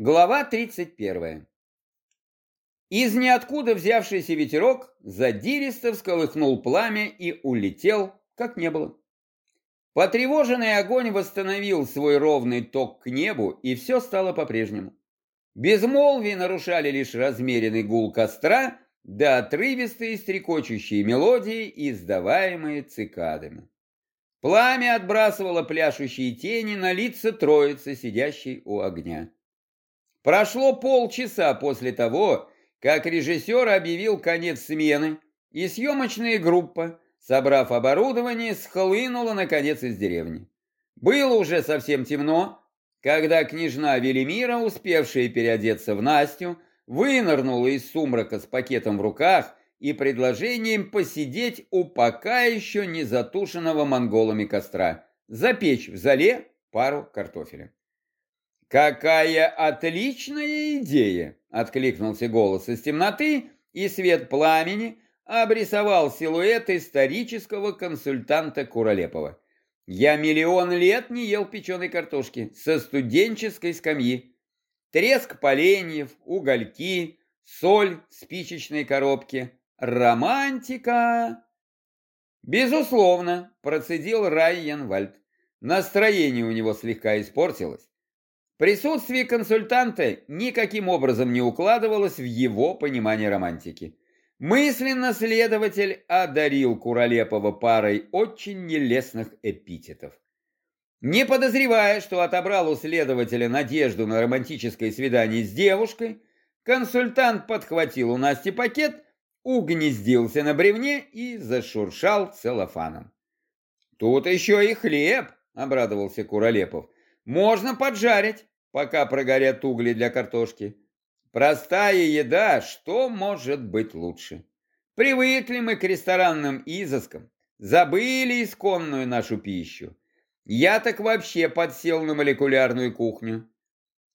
Глава 31. Из ниоткуда взявшийся ветерок задиристо всколыхнул пламя и улетел, как не было. Потревоженный огонь восстановил свой ровный ток к небу, и все стало по-прежнему. Безмолвие нарушали лишь размеренный гул костра да отрывистые стрекочущие мелодии, издаваемые цикадами. Пламя отбрасывало пляшущие тени на лица троицы, сидящей у огня. Прошло полчаса после того, как режиссер объявил конец смены, и съемочная группа, собрав оборудование, схлынула наконец из деревни. Было уже совсем темно, когда княжна Велимира, успевшая переодеться в Настю, вынырнула из сумрака с пакетом в руках и предложением посидеть у пока еще не затушенного монголами костра, запечь в зале пару картофеля. «Какая отличная идея!» — откликнулся голос из темноты, и свет пламени обрисовал силуэт исторического консультанта Куролепова. «Я миллион лет не ел печеной картошки со студенческой скамьи. Треск поленьев, угольки, соль в спичечной коробке. Романтика!» «Безусловно», — процедил Райенвальд. Настроение у него слегка испортилось. Присутствие консультанта никаким образом не укладывалось в его понимание романтики. Мысленно следователь одарил Куролепова парой очень нелестных эпитетов. Не подозревая, что отобрал у следователя надежду на романтическое свидание с девушкой, консультант подхватил у Насти пакет, угнездился на бревне и зашуршал целлофаном. «Тут еще и хлеб», — обрадовался Куролепов. «Можно поджарить пока прогорят угли для картошки. Простая еда, что может быть лучше? Привыкли мы к ресторанным изыскам, забыли исконную нашу пищу. Я так вообще подсел на молекулярную кухню.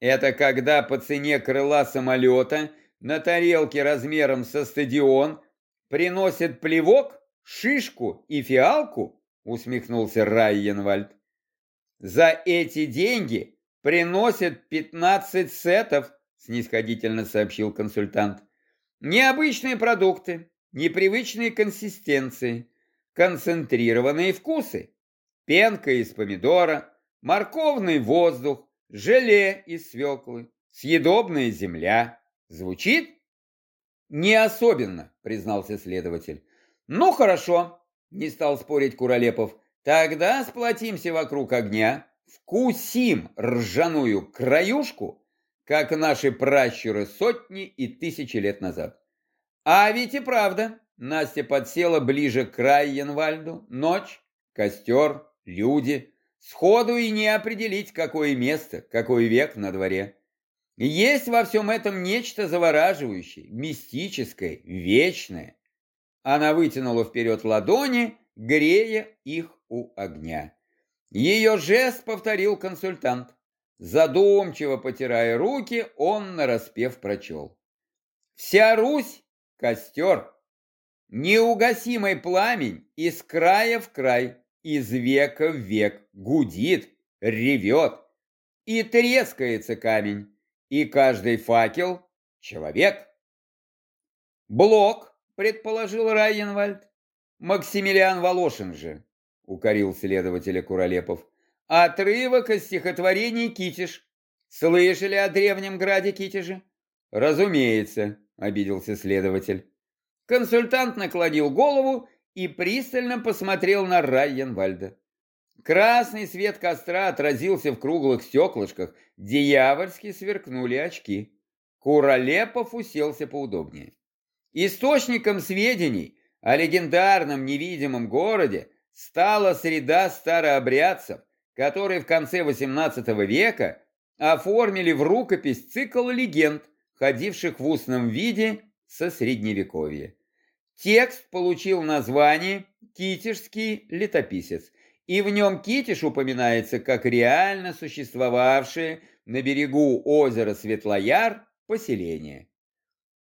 Это когда по цене крыла самолета на тарелке размером со стадион приносят плевок, шишку и фиалку, усмехнулся Райенвальд. За эти деньги приносит 15 сетов, снисходительно сообщил консультант. Необычные продукты, непривычные консистенции, концентрированные вкусы. Пенка из помидора, морковный воздух, желе из свеклы, съедобная земля. Звучит? Не особенно, признался следователь. Ну хорошо, не стал спорить Куролепов. Тогда сплотимся вокруг огня, вкусим ржаную краюшку, как наши пращуры сотни и тысячи лет назад. А ведь и правда, Настя подсела ближе к Райенвальду, ночь, костер, люди, сходу и не определить, какое место, какой век на дворе. Есть во всем этом нечто завораживающее, мистическое, вечное. Она вытянула вперед ладони, грея их у огня. Ее жест повторил консультант. Задумчиво потирая руки, он нараспев прочел. «Вся Русь — костер, неугасимый пламень из края в край, из века в век, гудит, ревет, и трескается камень, и каждый факел — человек». «Блок», — предположил Райенвальд, — «Максимилиан Волошин же». — укорил следователя Куролепов. «Отрывок из стихотворений Китиш. Слышали о древнем граде Китеже?» «Разумеется», — обиделся следователь. Консультант наклонил голову и пристально посмотрел на Райенвальда. Красный свет костра отразился в круглых стеклышках, дьявольски сверкнули очки. Куролепов уселся поудобнее. Источником сведений о легендарном невидимом городе стала среда старообрядцев, которые в конце XVIII века оформили в рукопись цикл легенд, ходивших в устном виде со средневековья. Текст получил название «Китежский летописец», и в нем Китиш упоминается как реально существовавшее на берегу озера Светлояр поселение.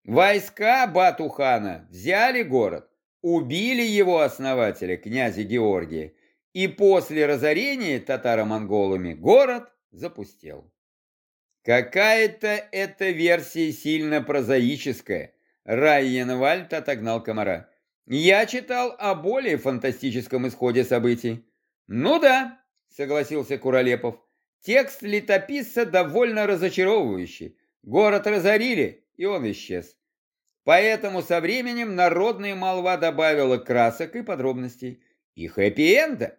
Войска Батухана взяли город, убили его основателя, князя Георгия, и после разорения татаро-монголами город запустел. Какая-то эта версия сильно прозаическая. Райенвальд отогнал комара. Я читал о более фантастическом исходе событий. Ну да, согласился Куролепов. Текст летописца довольно разочаровывающий. Город разорили, и он исчез. Поэтому со временем народная молва добавила красок и подробностей. И хэппи-энда.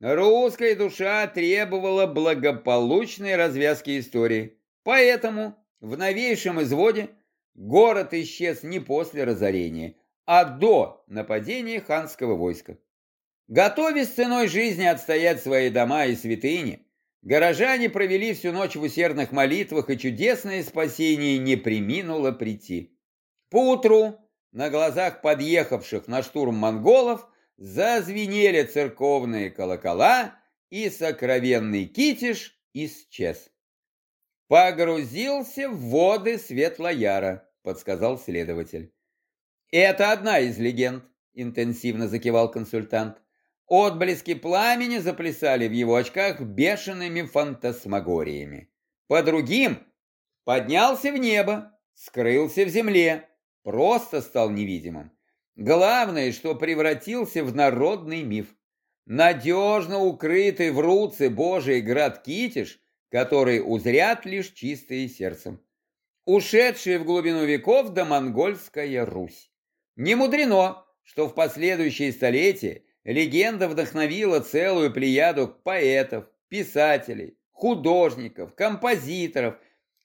Русская душа требовала благополучной развязки истории. Поэтому в новейшем изводе город исчез не после разорения, а до нападения ханского войска. Готовясь ценой жизни отстоять свои дома и святыни, горожане провели всю ночь в усердных молитвах, и чудесное спасение не приминуло прийти. Поутру на глазах подъехавших на штурм монголов зазвенели церковные колокола, и сокровенный китиш исчез. «Погрузился в воды Светлояра», — подсказал следователь. «Это одна из легенд», — интенсивно закивал консультант. Отблески пламени заплясали в его очках бешеными фантасмагориями. По другим поднялся в небо, скрылся в земле, просто стал невидимым. Главное, что превратился в народный миф. Надежно укрытый в руце Божий град Китиш, который узрят лишь чистые сердцем. Ушедшая в глубину веков до монгольская Русь. Не мудрено, что в последующие столетия легенда вдохновила целую плеяду поэтов, писателей, художников, композиторов,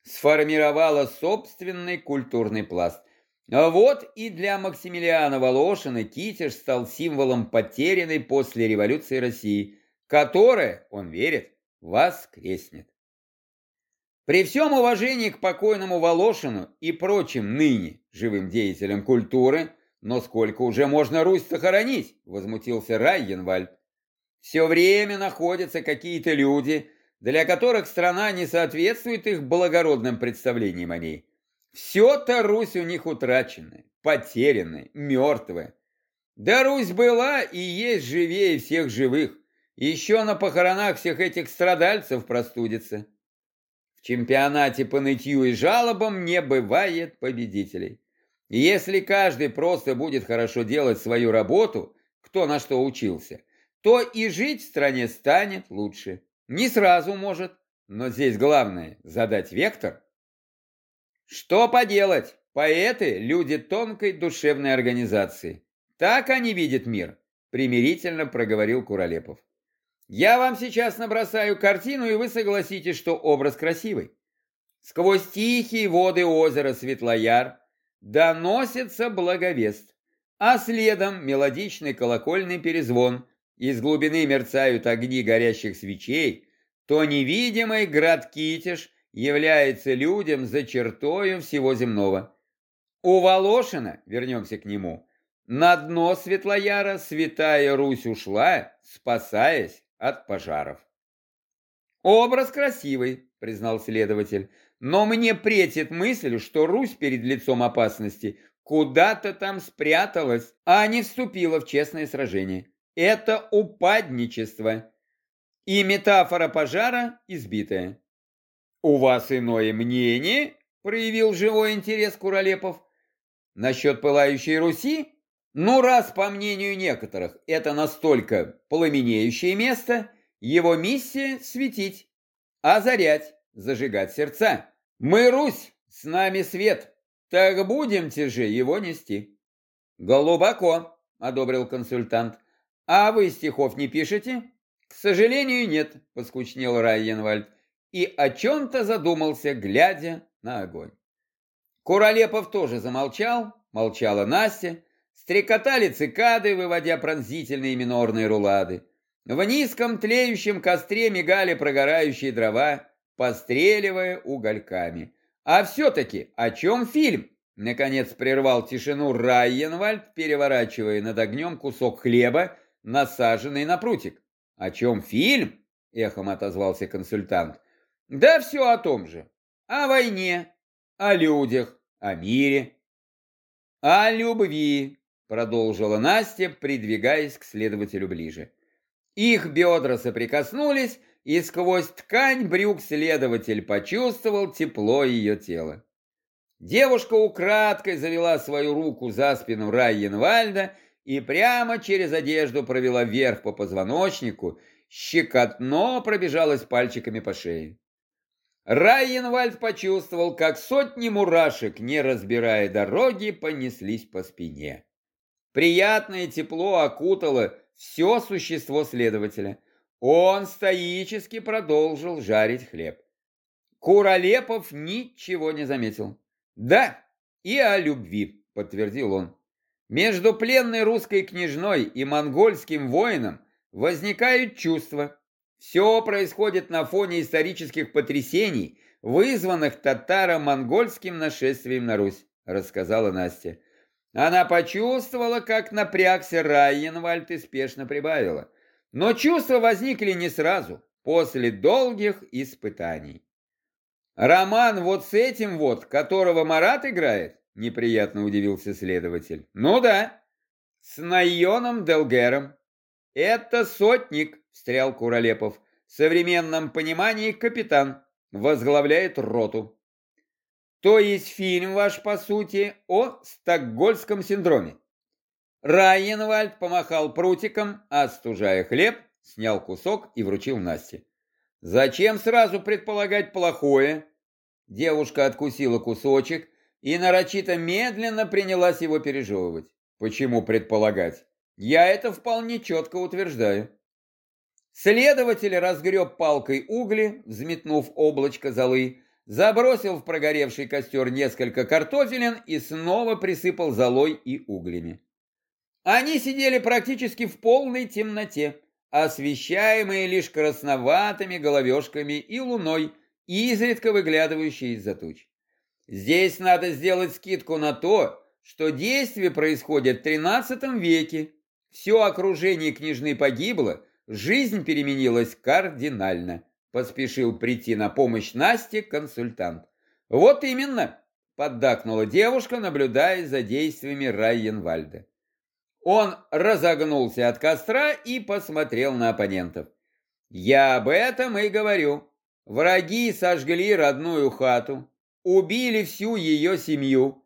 сформировала собственный культурный пласт. А вот и для Максимилиана Волошина Китеж стал символом потерянной после революции России, которая, он верит, воскреснет. При всем уважении к покойному Волошину и прочим ныне живым деятелям культуры, но сколько уже можно Русь сохранить, возмутился Райенвальд. Все время находятся какие-то люди, для которых страна не соответствует их благородным представлениям о ней. Все-то Русь у них утраченная, потерянная, мертвая. Да Русь была и есть живее всех живых. Еще на похоронах всех этих страдальцев простудится. В чемпионате по нытью и жалобам не бывает победителей. Если каждый просто будет хорошо делать свою работу, кто на что учился, то и жить в стране станет лучше. Не сразу может, но здесь главное задать вектор – что поделать? Поэты – люди тонкой душевной организации. Так они видят мир, примирительно проговорил Куролепов. Я вам сейчас набросаю картину, и вы согласитесь, что образ красивый. Сквозь тихие воды озера Светлояр доносится благовест, а следом мелодичный колокольный перезвон, из глубины мерцают огни горящих свечей, то невидимый град Китиш – является людям за чертою всего земного. У Волошина, вернемся к нему, на дно Светлояра святая Русь ушла, спасаясь от пожаров. Образ красивый, признал следователь, но мне претит мысль, что Русь перед лицом опасности куда-то там спряталась, а не вступила в честное сражение. Это упадничество. И метафора пожара избитая. «У вас иное мнение?» – проявил живой интерес Куролепов. «Насчет пылающей Руси? Ну, раз, по мнению некоторых, это настолько пламенеющее место, его миссия – светить, озарять, зажигать сердца. Мы Русь, с нами свет, так будемте же его нести». «Глубоко», – одобрил консультант. «А вы стихов не пишете?» «К сожалению, нет», – поскучнел Райенвальд и о чем-то задумался, глядя на огонь. Куролепов тоже замолчал, молчала Настя, стрекотали цикады, выводя пронзительные минорные рулады. В низком тлеющем костре мигали прогорающие дрова, постреливая угольками. А все-таки о чем фильм? Наконец прервал тишину Райенвальд, переворачивая над огнем кусок хлеба, насаженный на прутик. «О чем фильм?» — эхом отозвался консультант. Да все о том же. О войне, о людях, о мире. О любви, продолжила Настя, придвигаясь к следователю ближе. Их бедра соприкоснулись, и сквозь ткань брюк следователь почувствовал тепло ее тела. Девушка украдкой завела свою руку за спину Райенвальда и прямо через одежду провела вверх по позвоночнику, щекотно пробежалась пальчиками по шее. Райенвальд почувствовал, как сотни мурашек, не разбирая дороги, понеслись по спине. Приятное тепло окутало все существо следователя. Он стоически продолжил жарить хлеб. Куролепов ничего не заметил. «Да, и о любви», — подтвердил он. «Между пленной русской княжной и монгольским воином возникают чувства. Все происходит на фоне исторических потрясений, вызванных татаро-монгольским нашествием на Русь», — рассказала Настя. Она почувствовала, как напрягся Райенвальд и спешно прибавила. Но чувства возникли не сразу, после долгих испытаний. «Роман вот с этим вот, которого Марат играет?» — неприятно удивился следователь. «Ну да, с Найоном Делгером». «Это сотник», — встрял Куролепов. «В современном понимании капитан. Возглавляет роту». «То есть фильм ваш, по сути, о стокгольском синдроме?» Райенвальд помахал прутиком, остужая хлеб, снял кусок и вручил Насте. «Зачем сразу предполагать плохое?» Девушка откусила кусочек и нарочито медленно принялась его пережевывать. Почему предполагать? Я это вполне четко утверждаю. Следователь разгреб палкой угли, взметнув облачко золы, забросил в прогоревший костер несколько картофелин и снова присыпал золой и углями. Они сидели практически в полной темноте, освещаемые лишь красноватыми головешками и луной, изредка выглядывающие из-за туч. Здесь надо сделать скидку на то, что действие происходит в XIII веке. Все окружение княжны погибло, жизнь переменилась кардинально. Поспешил прийти на помощь Насте консультант. Вот именно, поддакнула девушка, наблюдая за действиями Райенвальда. Он разогнулся от костра и посмотрел на оппонентов. «Я об этом и говорю. Враги сожгли родную хату, убили всю ее семью,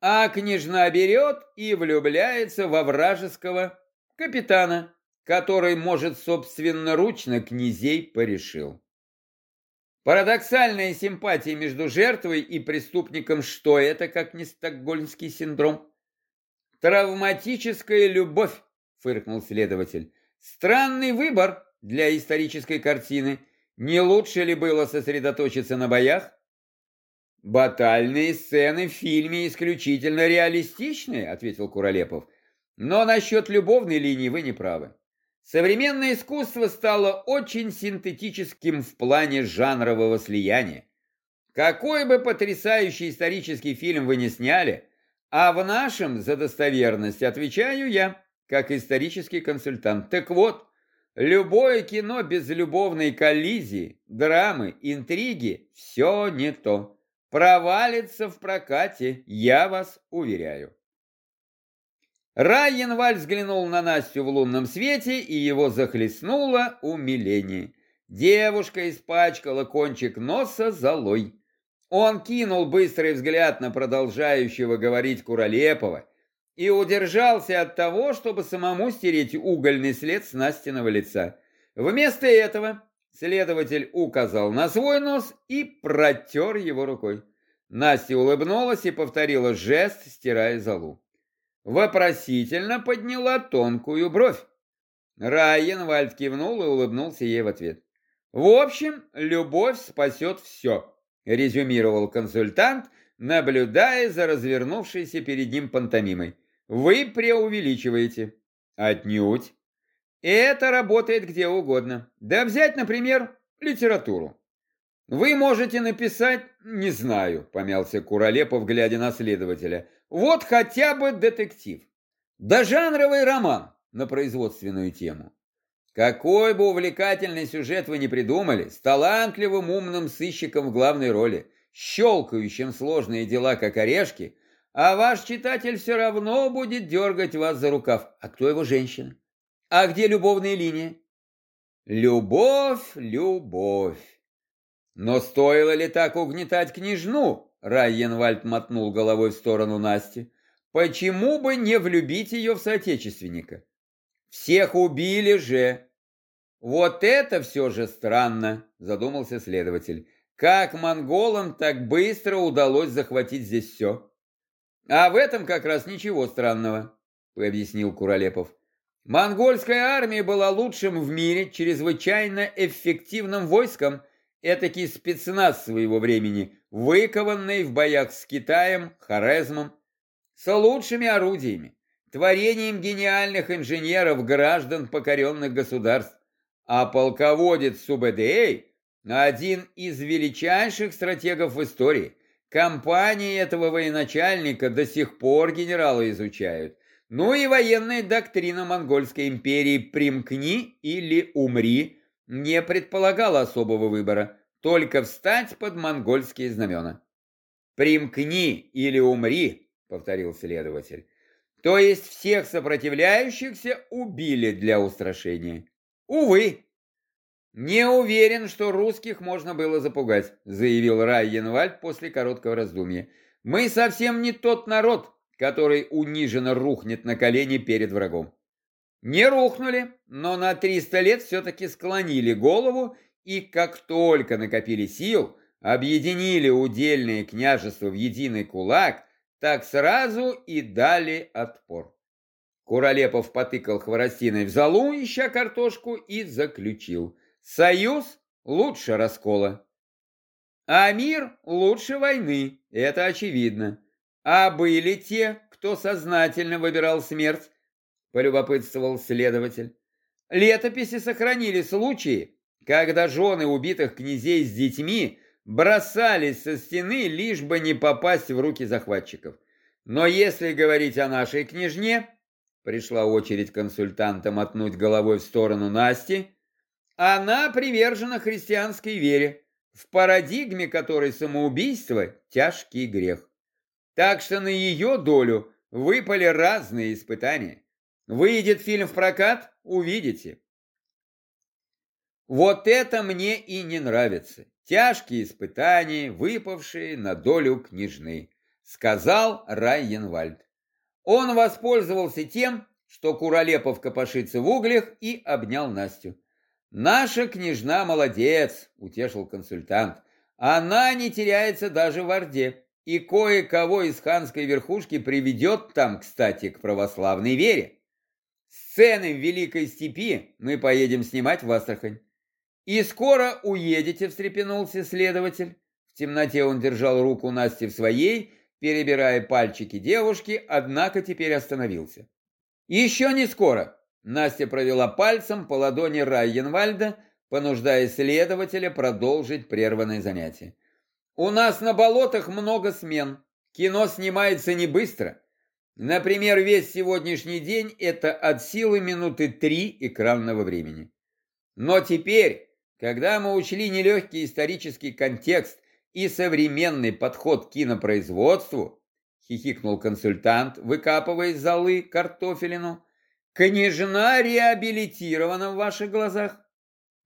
а княжна берет и влюбляется во вражеского капитана, который, может, собственноручно князей порешил. Парадоксальная симпатия между жертвой и преступником, что это, как не стокгольмский синдром? Травматическая любовь, фыркнул следователь. Странный выбор для исторической картины – не лучше ли было сосредоточиться на боях? «Батальные сцены в фильме исключительно реалистичные», — ответил Куролепов. «Но насчет любовной линии вы не правы. Современное искусство стало очень синтетическим в плане жанрового слияния. Какой бы потрясающий исторический фильм вы ни сняли, а в нашем за достоверность отвечаю я, как исторический консультант. Так вот, Любое кино без любовной коллизии, драмы, интриги – все не то. Провалится в прокате, я вас уверяю. Райенваль взглянул на Настю в лунном свете, и его захлестнуло умиление. Девушка испачкала кончик носа золой. Он кинул быстрый взгляд на продолжающего говорить Куролепова и удержался от того, чтобы самому стереть угольный след с Настиного лица. Вместо этого следователь указал на свой нос и протер его рукой. Настя улыбнулась и повторила жест, стирая залу. Вопросительно подняла тонкую бровь. Райенвальд кивнул и улыбнулся ей в ответ. «В общем, любовь спасет все», — резюмировал консультант, наблюдая за развернувшейся перед ним пантомимой. Вы преувеличиваете. Отнюдь. Это работает где угодно. Да взять, например, литературу. Вы можете написать, не знаю, помялся Куролепов, глядя на следователя, вот хотя бы детектив. Да жанровый роман на производственную тему. Какой бы увлекательный сюжет вы ни придумали, с талантливым умным сыщиком в главной роли, щелкающим сложные дела как орешки – а ваш читатель все равно будет дергать вас за рукав. А кто его женщина? А где любовные линии? Любовь, любовь. Но стоило ли так угнетать княжну? Райенвальд мотнул головой в сторону Насти. Почему бы не влюбить ее в соотечественника? Всех убили же. Вот это все же странно, задумался следователь. Как монголам так быстро удалось захватить здесь все? А в этом как раз ничего странного, объяснил Куролепов. Монгольская армия была лучшим в мире, чрезвычайно эффективным войском, этакий спецназ своего времени, выкованный в боях с Китаем, Хорезмом, с лучшими орудиями, творением гениальных инженеров граждан покоренных государств. А полководец Субэдэй – один из величайших стратегов в истории. Компании этого военачальника до сих пор генералы изучают. Ну и военная доктрина Монгольской империи «примкни или умри» не предполагала особого выбора, только встать под монгольские знамена. «Примкни или умри», — повторил следователь. То есть всех сопротивляющихся убили для устрашения. Увы. Не уверен, что русских можно было запугать, заявил Райенвальд после короткого раздумья. Мы совсем не тот народ, который униженно рухнет на колени перед врагом. Не рухнули, но на 300 лет все-таки склонили голову и как только накопили сил, объединили удельные княжества в единый кулак, так сразу и дали отпор. Куролепов потыкал хворостиной в залу, ища картошку, и заключил. Союз лучше раскола. А мир лучше войны, это очевидно. А были те, кто сознательно выбирал смерть, полюбопытствовал следователь. Летописи сохранили случаи, когда жены убитых князей с детьми бросались со стены, лишь бы не попасть в руки захватчиков. Но если говорить о нашей княжне, пришла очередь консультанта мотнуть головой в сторону Насти, она привержена христианской вере, в парадигме которой самоубийство – тяжкий грех. Так что на ее долю выпали разные испытания. Выйдет фильм в прокат – увидите. Вот это мне и не нравится. Тяжкие испытания, выпавшие на долю княжны, сказал Райенвальд. Он воспользовался тем, что Куролепов копошится в углях и обнял Настю. «Наша княжна молодец», — утешил консультант. «Она не теряется даже в Орде, и кое-кого из ханской верхушки приведет там, кстати, к православной вере. Сцены в Великой Степи мы поедем снимать в Астрахань. «И скоро уедете», — встрепенулся следователь. В темноте он держал руку Насти в своей, перебирая пальчики девушки, однако теперь остановился. «Еще не скоро», — Настя провела пальцем по ладони Райенвальда, понуждая следователя продолжить прерванное занятие. «У нас на болотах много смен. Кино снимается не быстро. Например, весь сегодняшний день – это от силы минуты три экранного времени. Но теперь когда мы учли нелегкий исторический контекст и современный подход к кинопроизводству, хихикнул консультант, выкапывая из золы картофелину, княжна реабилитирована в ваших глазах.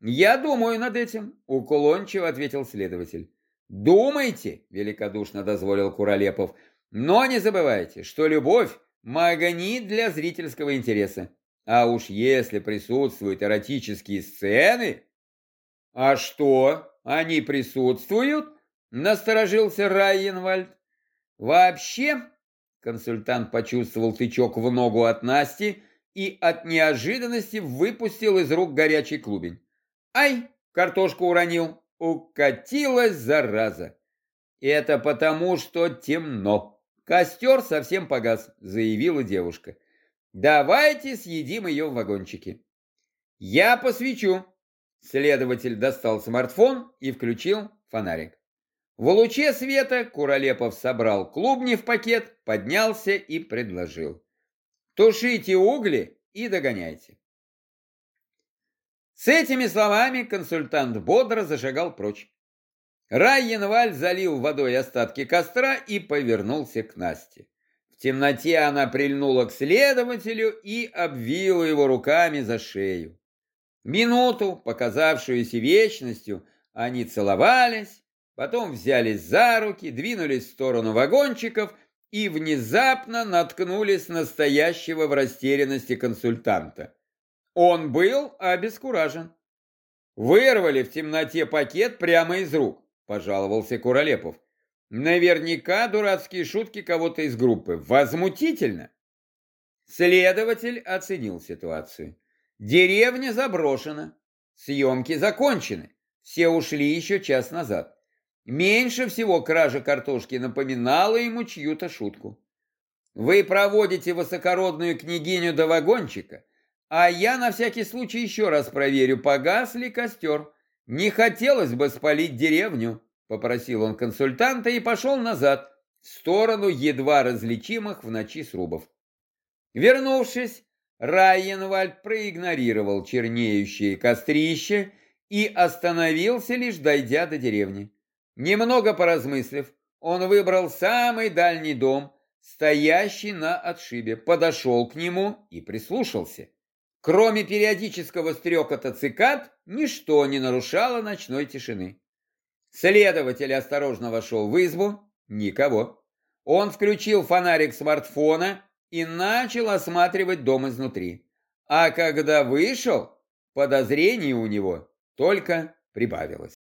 Я думаю над этим, уклончиво ответил следователь. Думайте, великодушно дозволил Куролепов, но не забывайте, что любовь магнит для зрительского интереса. А уж если присутствуют эротические сцены, «А что, они присутствуют?» – насторожился Райенвальд. «Вообще...» – консультант почувствовал тычок в ногу от Насти и от неожиданности выпустил из рук горячий клубень. «Ай!» – картошку уронил. Укатилась зараза. «Это потому, что темно. Костер совсем погас», – заявила девушка. «Давайте съедим ее в вагончике». «Я посвечу», Следователь достал смартфон и включил фонарик. В луче света Куролепов собрал клубни в пакет, поднялся и предложил. «Тушите угли и догоняйте». С этими словами консультант бодро зашагал прочь. Райенваль залил водой остатки костра и повернулся к Насте. В темноте она прильнула к следователю и обвила его руками за шею. Минуту, показавшуюся вечностью, они целовались, потом взялись за руки, двинулись в сторону вагончиков и внезапно наткнулись на настоящего в растерянности консультанта. Он был обескуражен. Вырвали в темноте пакет прямо из рук, пожаловался Куролепов. Наверняка дурацкие шутки кого-то из группы. Возмутительно. Следователь оценил ситуацию. Деревня заброшена. Съемки закончены. Все ушли еще час назад. Меньше всего кража картошки напоминала ему чью-то шутку. Вы проводите высокородную княгиню до вагончика, а я на всякий случай еще раз проверю, погас ли костер. Не хотелось бы спалить деревню, попросил он консультанта и пошел назад, в сторону едва различимых в ночи срубов. Вернувшись, Райенвальд проигнорировал чернеющее кострище и остановился, лишь дойдя до деревни. Немного поразмыслив, он выбрал самый дальний дом, стоящий на отшибе, подошел к нему и прислушался. Кроме периодического стрекота цикад, ничто не нарушало ночной тишины. Следователь осторожно вошел в избу. Никого. Он включил фонарик смартфона и начал осматривать дом изнутри. А когда вышел, подозрений у него только прибавилось.